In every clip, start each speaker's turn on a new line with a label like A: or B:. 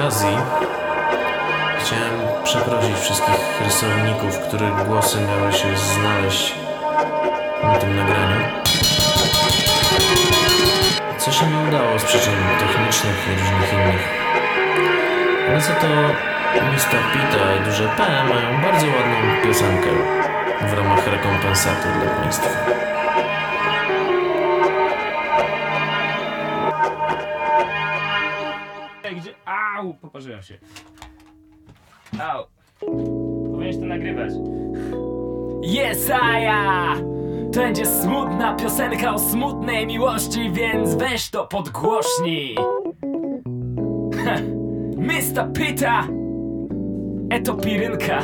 A: okazji chciałem przeprosić wszystkich rysowników, których głosy miały się znaleźć na tym nagraniu. Co się nie udało z przyczyn technicznych i różnych innych. Ale za to Mr. Pita i Duże P mają bardzo ładną piosenkę w ramach rekompensaty dla Państwa.
B: Czekaj, gdzie... Au! Poparzyłem się. Au. Powinieneś to nagrywać.
C: Jesaja! To będzie smutna piosenka o smutnej miłości, więc weź to podgłośnij. Mista pyta! Eto pirynka.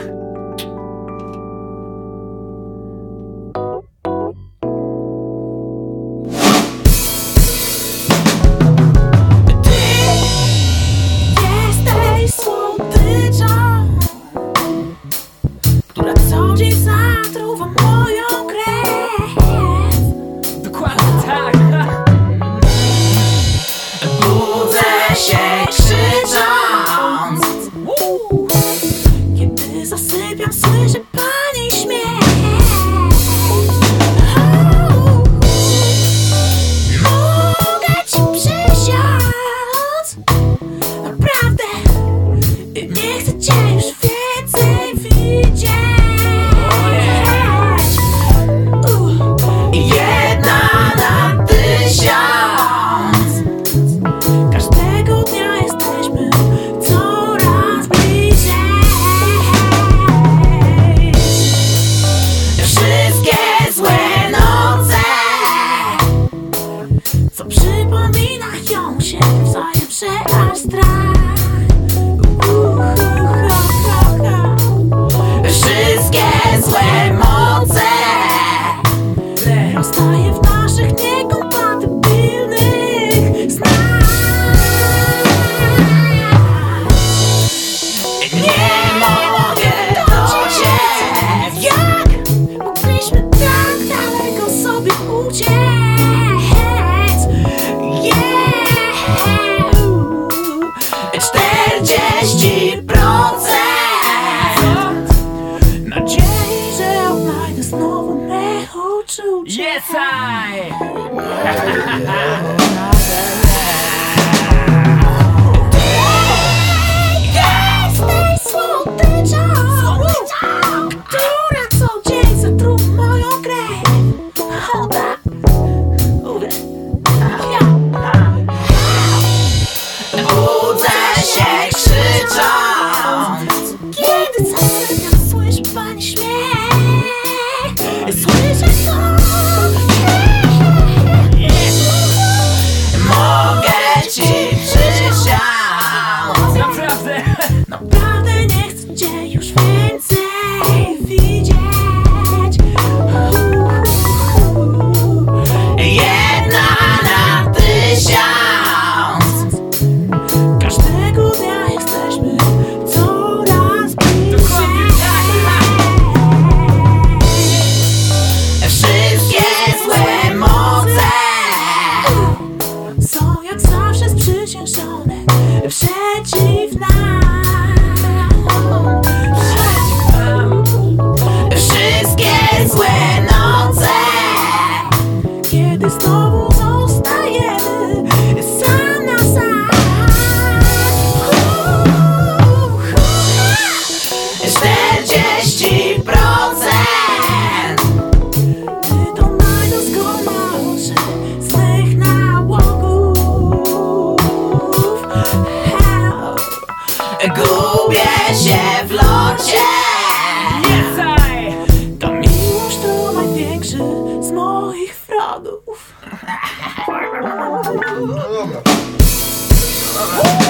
D: side. Oh.
C: Dobra.